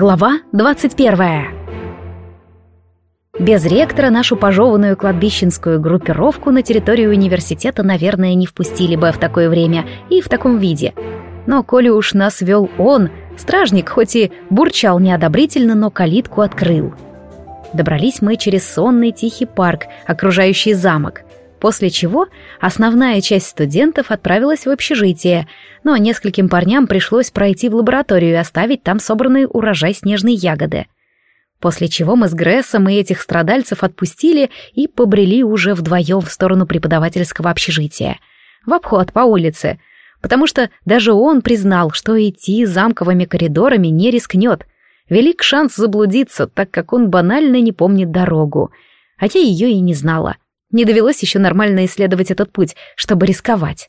Глава 21 Без ректора нашу пожеванную кладбищенскую группировку на территорию университета, наверное, не впустили бы в такое время и в таком виде. Но коли уж нас вел он, стражник хоть и бурчал неодобрительно, но калитку открыл. Добрались мы через сонный тихий парк, окружающий замок, после чего основная часть студентов отправилась в общежитие, но нескольким парням пришлось пройти в лабораторию и оставить там собранный урожай снежной ягоды. После чего мы с Грессом и этих страдальцев отпустили и побрели уже вдвоем в сторону преподавательского общежития, в обход по улице, потому что даже он признал, что идти замковыми коридорами не рискнет. Велик шанс заблудиться, так как он банально не помнит дорогу, а я ее и не знала — не довелось еще нормально исследовать этот путь, чтобы рисковать.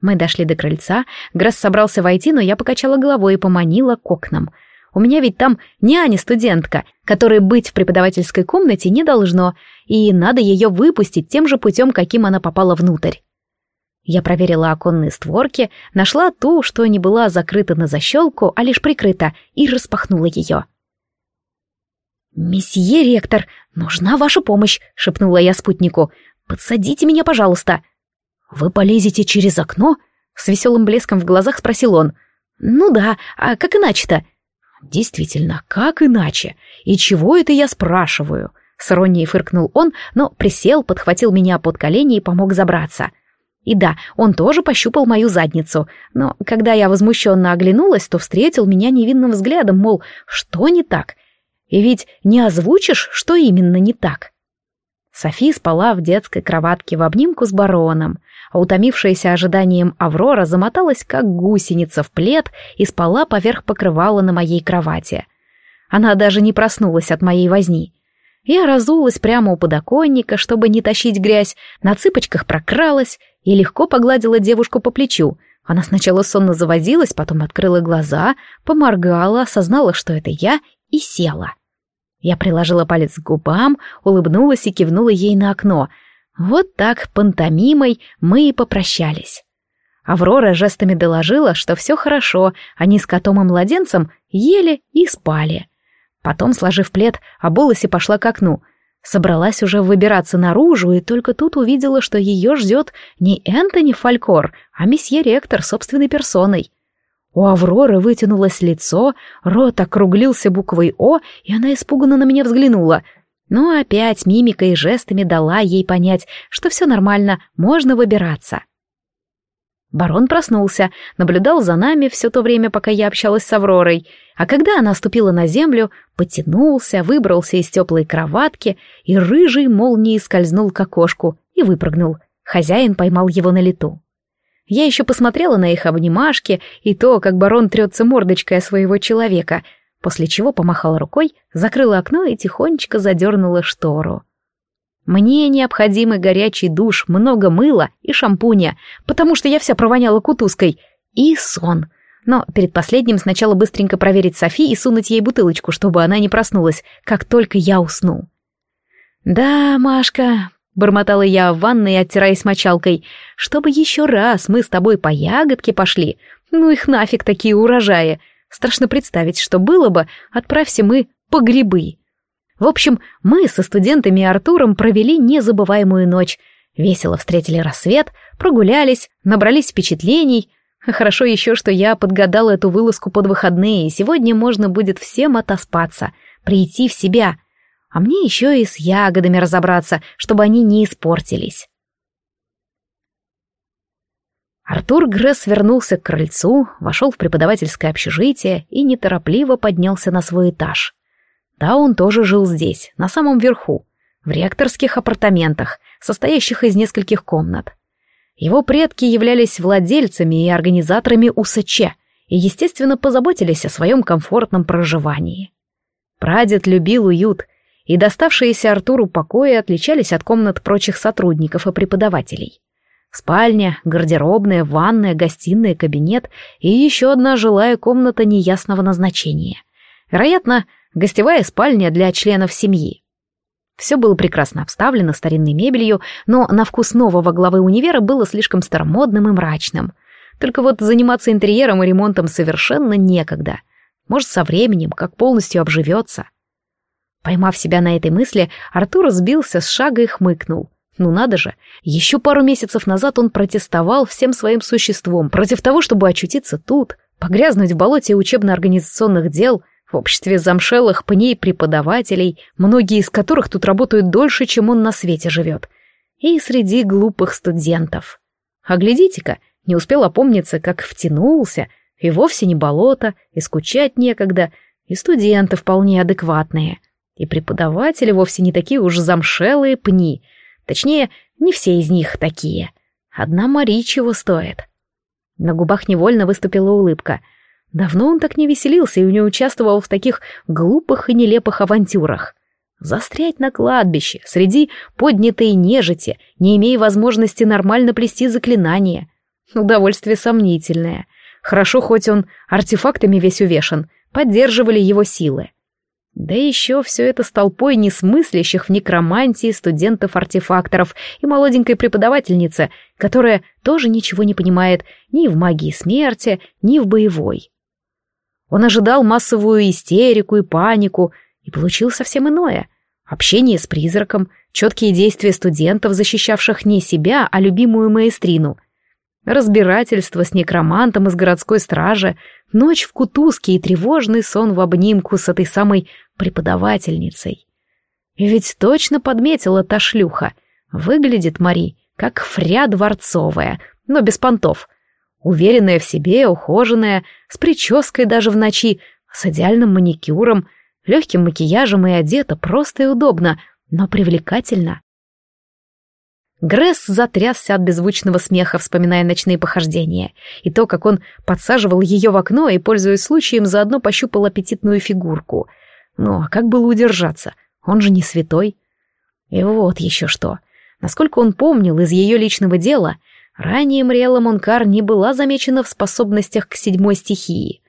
Мы дошли до крыльца, Гресс собрался войти, но я покачала головой и поманила к окнам. У меня ведь там няня-студентка, которой быть в преподавательской комнате не должно, и надо ее выпустить тем же путем, каким она попала внутрь. Я проверила оконные створки, нашла ту, что не была закрыта на защелку, а лишь прикрыта, и распахнула ее. «Месье ректор, нужна ваша помощь», — шепнула я спутнику. «Подсадите меня, пожалуйста». «Вы полезете через окно?» — с веселым блеском в глазах спросил он. «Ну да, а как иначе-то?» «Действительно, как иначе? И чего это я спрашиваю?» С иронией фыркнул он, но присел, подхватил меня под колени и помог забраться. И да, он тоже пощупал мою задницу, но когда я возмущенно оглянулась, то встретил меня невинным взглядом, мол, что не так? И ведь не озвучишь, что именно не так. Софи спала в детской кроватке в обнимку с бароном, а утомившаяся ожиданием Аврора замоталась, как гусеница в плед, и спала поверх покрывала на моей кровати. Она даже не проснулась от моей возни. Я разулась прямо у подоконника, чтобы не тащить грязь, на цыпочках прокралась и легко погладила девушку по плечу. Она сначала сонно завозилась, потом открыла глаза, поморгала, осознала, что это я, и села. Я приложила палец к губам, улыбнулась и кивнула ей на окно. Вот так, пантомимой, мы и попрощались. Аврора жестами доложила, что все хорошо, они с котом и младенцем ели и спали. Потом, сложив плед, обулась и пошла к окну. Собралась уже выбираться наружу, и только тут увидела, что ее ждет не Энтони Фалькор, а месье ректор собственной персоной. У Авроры вытянулось лицо, рот округлился буквой «О», и она испуганно на меня взглянула. Но опять мимикой и жестами дала ей понять, что все нормально, можно выбираться. Барон проснулся, наблюдал за нами все то время, пока я общалась с Авророй, а когда она ступила на землю, потянулся, выбрался из теплой кроватки и рыжий молнией скользнул к окошку и выпрыгнул. Хозяин поймал его на лету. Я еще посмотрела на их обнимашки и то, как барон трется мордочкой о своего человека, после чего помахала рукой, закрыла окно и тихонечко задернула штору. Мне необходимый горячий душ, много мыла и шампуня, потому что я вся провоняла кутузкой, и сон. Но перед последним сначала быстренько проверить Софи и сунуть ей бутылочку, чтобы она не проснулась, как только я усну. «Да, Машка, Бормотала я в ванной, оттираясь мочалкой. «Чтобы еще раз мы с тобой по ягодке пошли. Ну их нафиг такие урожаи. Страшно представить, что было бы, отправься мы по грибы». В общем, мы со студентами Артуром провели незабываемую ночь. Весело встретили рассвет, прогулялись, набрались впечатлений. Хорошо еще, что я подгадала эту вылазку под выходные, и сегодня можно будет всем отоспаться, прийти в себя — а мне еще и с ягодами разобраться, чтобы они не испортились. Артур Гресс вернулся к крыльцу, вошел в преподавательское общежитие и неторопливо поднялся на свой этаж. Да, он тоже жил здесь, на самом верху, в ректорских апартаментах, состоящих из нескольких комнат. Его предки являлись владельцами и организаторами УСЧ и, естественно, позаботились о своем комфортном проживании. Прадед любил уют и доставшиеся Артуру покои отличались от комнат прочих сотрудников и преподавателей. Спальня, гардеробная, ванная, гостиная, кабинет и еще одна жилая комната неясного назначения. Вероятно, гостевая спальня для членов семьи. Все было прекрасно обставлено старинной мебелью, но на вкус нового главы универа было слишком старомодным и мрачным. Только вот заниматься интерьером и ремонтом совершенно некогда. Может, со временем, как полностью обживется. Поймав себя на этой мысли, Артур сбился с шага и хмыкнул. Ну надо же, еще пару месяцев назад он протестовал всем своим существом против того, чтобы очутиться тут, погрязнуть в болоте учебно-организационных дел, в обществе замшелых пней преподавателей, многие из которых тут работают дольше, чем он на свете живет, и среди глупых студентов. А глядите-ка, не успел опомниться, как втянулся, и вовсе не болото, и скучать некогда, и студенты вполне адекватные, и преподаватели вовсе не такие уж замшелые пни — Точнее, не все из них такие. Одна Мари чего стоит. На губах невольно выступила улыбка. Давно он так не веселился и не участвовал в таких глупых и нелепых авантюрах. Застрять на кладбище, среди поднятой нежити, не имея возможности нормально плести заклинания. Удовольствие сомнительное. Хорошо, хоть он артефактами весь увешан, поддерживали его силы. Да еще все это с толпой несмыслящих в некромантии студентов-артефакторов и молоденькой преподавательницы, которая тоже ничего не понимает ни в магии смерти, ни в боевой. Он ожидал массовую истерику и панику, и получил совсем иное. Общение с призраком, четкие действия студентов, защищавших не себя, а любимую маэстрину — разбирательство с некромантом из городской стражи, ночь в кутузке и тревожный сон в обнимку с этой самой преподавательницей. Ведь точно подметила та шлюха. Выглядит Мари, как фря дворцовая, но без понтов. Уверенная в себе, ухоженная, с прической даже в ночи, с идеальным маникюром, легким макияжем и одета просто и удобно, но привлекательно. Гресс затрясся от беззвучного смеха, вспоминая ночные похождения, и то, как он подсаживал ее в окно и, пользуясь случаем, заодно пощупал аппетитную фигурку. Ну, а как было удержаться? Он же не святой. И вот еще что. Насколько он помнил из ее личного дела, ранее Мриэла Монкар не была замечена в способностях к седьмой стихии.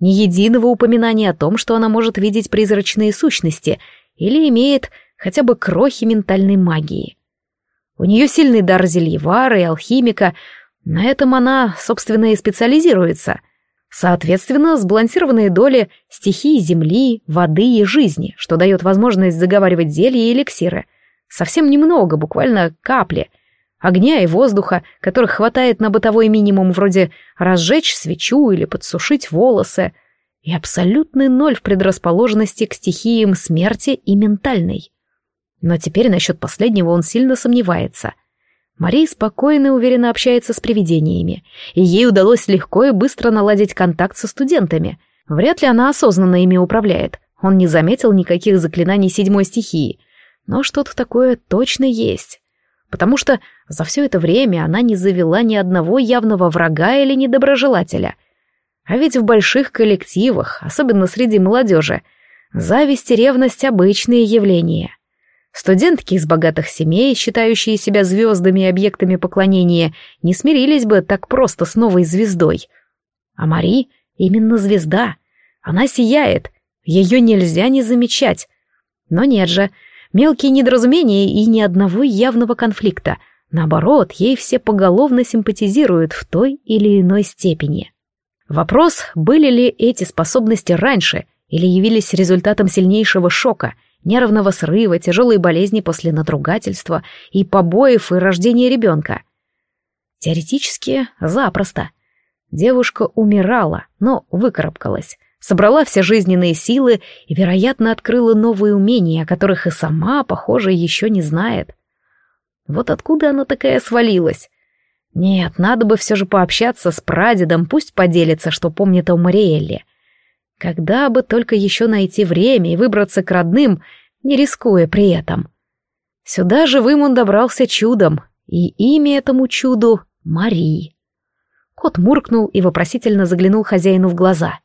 Ни единого упоминания о том, что она может видеть призрачные сущности или имеет хотя бы крохи ментальной магии. У нее сильный дар зельевара и алхимика, на этом она, собственно, и специализируется. Соответственно, сбалансированные доли стихии земли, воды и жизни, что дает возможность заговаривать зелья и эликсиры. Совсем немного, буквально капли. Огня и воздуха, которых хватает на бытовой минимум вроде разжечь свечу или подсушить волосы. И абсолютный ноль в предрасположенности к стихиям смерти и ментальной. Но теперь насчет последнего он сильно сомневается. Мария спокойно и уверенно общается с привидениями, и ей удалось легко и быстро наладить контакт со студентами. Вряд ли она осознанно ими управляет. Он не заметил никаких заклинаний седьмой стихии. Но что-то такое точно есть. Потому что за все это время она не завела ни одного явного врага или недоброжелателя. А ведь в больших коллективах, особенно среди молодежи, зависть и ревность — обычные явления — Студентки из богатых семей, считающие себя звездами и объектами поклонения, не смирились бы так просто с новой звездой. А Мари именно звезда. Она сияет, ее нельзя не замечать. Но нет же, мелкие недоразумения и ни одного явного конфликта. Наоборот, ей все поголовно симпатизируют в той или иной степени. Вопрос, были ли эти способности раньше или явились результатом сильнейшего шока — нервного срыва, тяжелой болезни после надругательства и побоев и рождения ребенка. Теоретически, запросто. Девушка умирала, но выкарабкалась, собрала все жизненные силы и, вероятно, открыла новые умения, о которых и сама, похоже, еще не знает. Вот откуда она такая свалилась? Нет, надо бы все же пообщаться с прадедом, пусть поделится, что помнит о Мариэлле. Когда бы только еще найти время и выбраться к родным, не рискуя при этом. Сюда живым он добрался чудом, и имя этому чуду — Мари. Кот муркнул и вопросительно заглянул хозяину в глаза.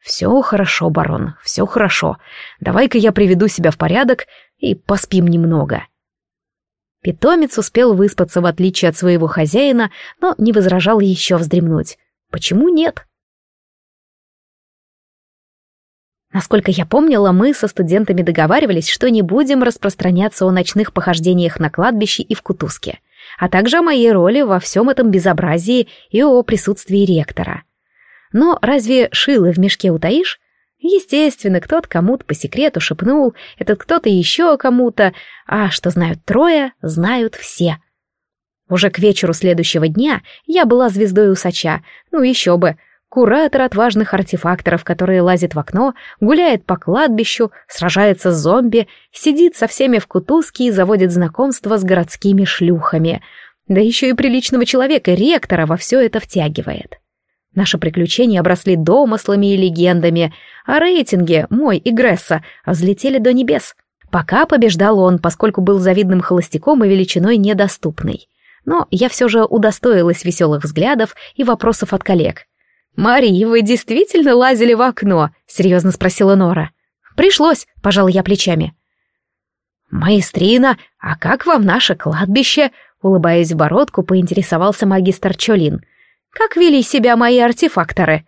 «Все хорошо, барон, все хорошо. Давай-ка я приведу себя в порядок и поспим немного». Питомец успел выспаться в отличие от своего хозяина, но не возражал еще вздремнуть. Почему нет? Насколько я помнила, мы со студентами договаривались, что не будем распространяться о ночных похождениях на кладбище и в кутузке, а также о моей роли во всем этом безобразии и о присутствии ректора. Но разве шилы в мешке утаишь? Естественно, кто-то кому-то по секрету шепнул, этот кто-то еще кому-то, а что знают трое, знают все. Уже к вечеру следующего дня я была звездой усача, ну еще бы, куратор отважных артефакторов, который лазит в окно, гуляет по кладбищу, сражается с зомби, сидит со всеми в кутузке и заводит знакомства с городскими шлюхами, да еще и приличного человека, ректора, во все это втягивает. Наши приключения обросли домыслами и легендами, а рейтинги, мой и Гресса, взлетели до небес. Пока побеждал он, поскольку был завидным холостяком и величиной недоступной. Но я все же удостоилась веселых взглядов и вопросов от коллег. «Мари, вы действительно лазили в окно?» — серьезно спросила Нора. «Пришлось», — пожал я плечами. «Маэстрина, а как вам наше кладбище?» Улыбаясь в бородку, поинтересовался магистр Чолин. Как вели себя мои артефакторы?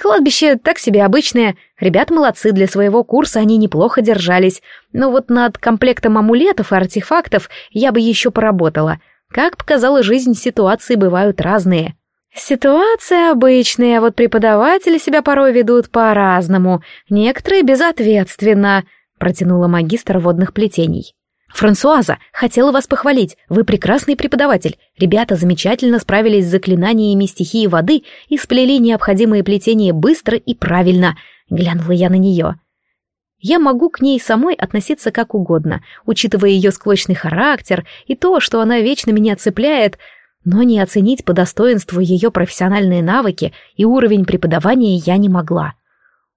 Кладбище так себе обычное. Ребят молодцы, для своего курса они неплохо держались. Но вот над комплектом амулетов и артефактов я бы еще поработала. Как показала жизнь, ситуации бывают разные. Ситуация обычная, вот преподаватели себя порой ведут по-разному. Некоторые безответственно, протянула магистр водных плетений. «Франсуаза, хотела вас похвалить. Вы прекрасный преподаватель. Ребята замечательно справились с заклинаниями стихии воды и сплели необходимые плетения быстро и правильно», — глянула я на нее. Я могу к ней самой относиться как угодно, учитывая ее склочный характер и то, что она вечно меня цепляет, но не оценить по достоинству ее профессиональные навыки и уровень преподавания я не могла.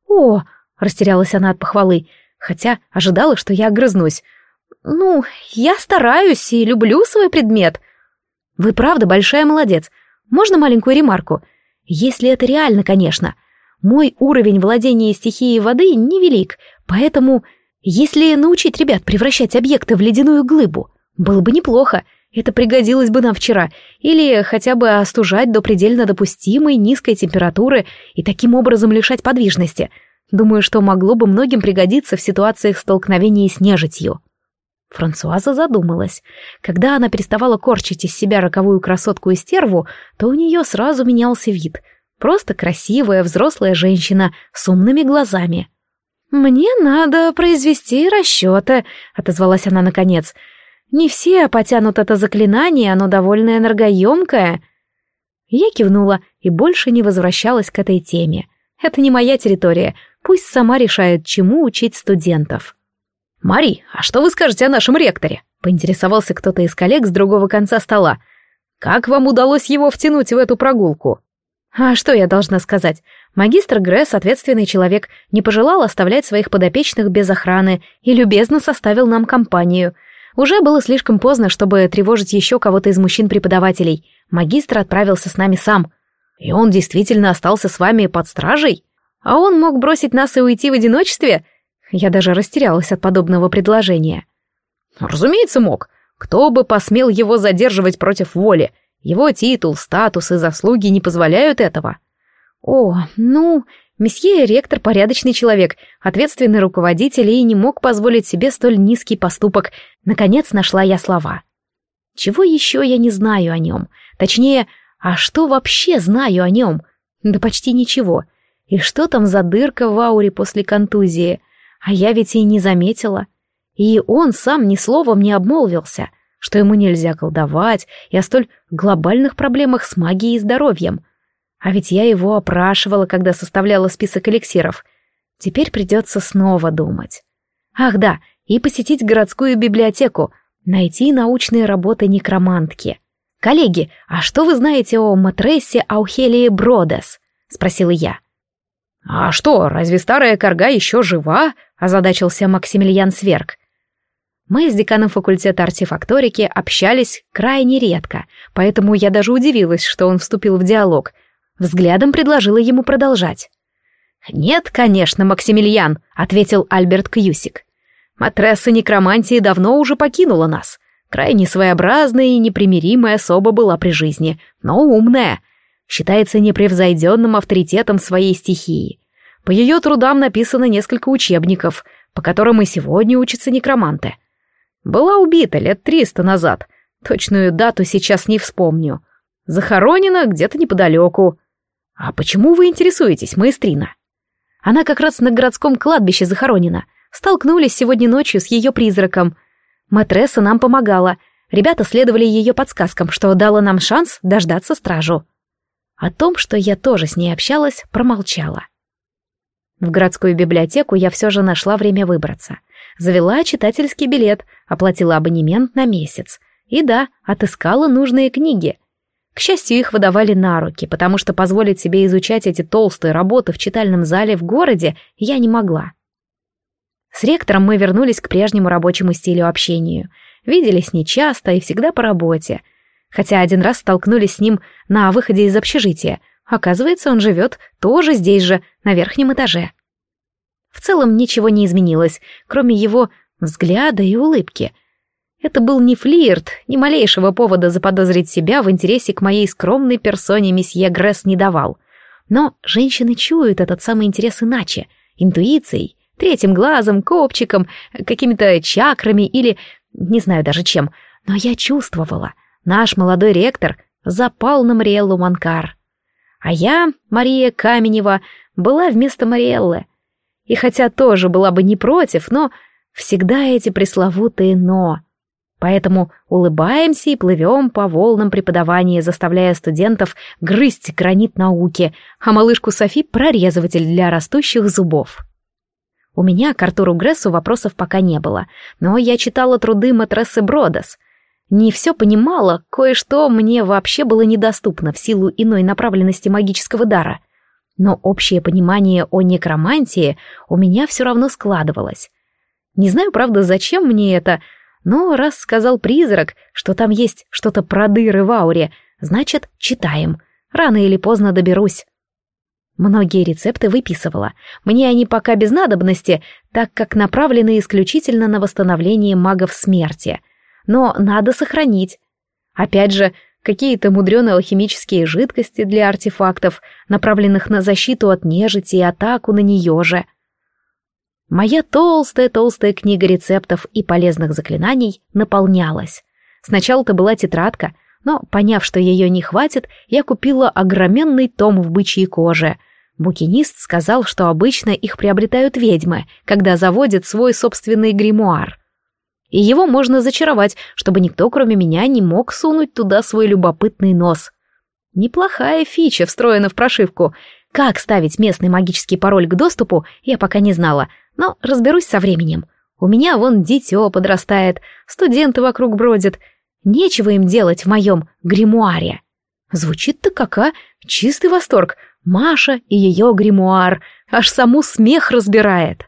«О!» — растерялась она от похвалы, хотя ожидала, что я огрызнусь. «Ну, я стараюсь и люблю свой предмет». «Вы правда большая молодец. Можно маленькую ремарку? Если это реально, конечно. Мой уровень владения стихией воды невелик, поэтому если научить ребят превращать объекты в ледяную глыбу, было бы неплохо. Это пригодилось бы нам вчера. Или хотя бы остужать до предельно допустимой низкой температуры и таким образом лишать подвижности. Думаю, что могло бы многим пригодиться в ситуациях столкновения с нежитью. Франсуаза задумалась. Когда она переставала корчить из себя роковую красотку и стерву, то у нее сразу менялся вид. Просто красивая взрослая женщина с умными глазами. «Мне надо произвести расчеты», — отозвалась она наконец. «Не все потянут это заклинание, оно довольно энергоемкое». Я кивнула и больше не возвращалась к этой теме. Это не моя территория, пусть сама решает, чему учить студентов. «Мари, а что вы скажете о нашем ректоре?» — поинтересовался кто-то из коллег с другого конца стола. «Как вам удалось его втянуть в эту прогулку?» «А что я должна сказать? Магистр Гресс, ответственный человек, не пожелал оставлять своих подопечных без охраны и любезно составил нам компанию. Уже было слишком поздно, чтобы тревожить еще кого-то из мужчин-преподавателей. Магистр отправился с нами сам. И он действительно остался с вами под стражей? А он мог бросить нас и уйти в одиночестве?» Я даже растерялась от подобного предложения. Разумеется, мог. Кто бы посмел его задерживать против воли? Его титул, статус и заслуги не позволяют этого. О, ну, месье ректор порядочный человек, ответственный руководитель и не мог позволить себе столь низкий поступок. Наконец нашла я слова. Чего еще я не знаю о нем? Точнее, а что вообще знаю о нем? Да почти ничего. И что там за дырка в ауре после контузии? А я ведь и не заметила. И он сам ни словом не обмолвился, что ему нельзя колдовать и о столь глобальных проблемах с магией и здоровьем. А ведь я его опрашивала, когда составляла список эликсиров. Теперь придется снова думать. Ах да, и посетить городскую библиотеку, найти научные работы некромантки. «Коллеги, а что вы знаете о матрессе Аухелии Бродес?» — спросила я. «А что, разве старая корга еще жива?» — озадачился Максимилиан Сверг. Мы с деканом факультета артефакторики общались крайне редко, поэтому я даже удивилась, что он вступил в диалог. Взглядом предложила ему продолжать. «Нет, конечно, Максимилиан», — ответил Альберт Кьюсик. «Матресса некромантии давно уже покинула нас. Крайне своеобразная и непримиримая особа была при жизни, но умная считается непревзойденным авторитетом своей стихии. По ее трудам написано несколько учебников, по которым и сегодня учатся некроманты. Была убита лет триста назад, точную дату сейчас не вспомню. Захоронена где-то неподалеку. А почему вы интересуетесь, маэстрина? Она как раз на городском кладбище захоронена. Столкнулись сегодня ночью с ее призраком. Матресса нам помогала. Ребята следовали ее подсказкам, что дало нам шанс дождаться стражу. О том, что я тоже с ней общалась, промолчала. В городскую библиотеку я все же нашла время выбраться. Завела читательский билет, оплатила абонемент на месяц. И да, отыскала нужные книги. К счастью, их выдавали на руки, потому что позволить себе изучать эти толстые работы в читальном зале в городе я не могла. С ректором мы вернулись к прежнему рабочему стилю общения. Виделись нечасто и всегда по работе. Хотя один раз столкнулись с ним на выходе из общежития. Оказывается, он живет тоже здесь же, на верхнем этаже. В целом ничего не изменилось, кроме его взгляда и улыбки. Это был не флирт, ни малейшего повода заподозрить себя в интересе к моей скромной персоне месье Гресс не давал. Но женщины чуют этот самый интерес иначе, интуицией, третьим глазом, копчиком, какими-то чакрами или... не знаю даже чем. Но я чувствовала. Наш молодой ректор запал на Мариэллу Манкар. А я, Мария Каменева, была вместо Мариэллы. И хотя тоже была бы не против, но всегда эти пресловутые «но». Поэтому улыбаемся и плывем по волнам преподавания, заставляя студентов грызть гранит науки, а малышку Софи — прорезыватель для растущих зубов. У меня к Артуру Грессу вопросов пока не было, но я читала труды Матрессы Бродос. Не все понимала, кое-что мне вообще было недоступно в силу иной направленности магического дара. Но общее понимание о некромантии у меня все равно складывалось. Не знаю, правда, зачем мне это, но раз сказал призрак, что там есть что-то про дыры в ауре, значит, читаем. Рано или поздно доберусь. Многие рецепты выписывала. Мне они пока без надобности, так как направлены исключительно на восстановление магов смерти. Но надо сохранить. Опять же, какие-то мудреные алхимические жидкости для артефактов, направленных на защиту от нежити и атаку на нее же. Моя толстая-толстая книга рецептов и полезных заклинаний наполнялась. Сначала-то была тетрадка, но, поняв, что ее не хватит, я купила огроменный том в бычьей коже. Букинист сказал, что обычно их приобретают ведьмы, когда заводят свой собственный гримуар. И его можно зачаровать, чтобы никто, кроме меня, не мог сунуть туда свой любопытный нос. Неплохая фича встроена в прошивку. Как ставить местный магический пароль к доступу, я пока не знала, но разберусь со временем. У меня вон дитё подрастает, студенты вокруг бродят — Нечего им делать в моем гримуаре. Звучит-то как, а? Чистый восторг. Маша и ее гримуар. Аж саму смех разбирает.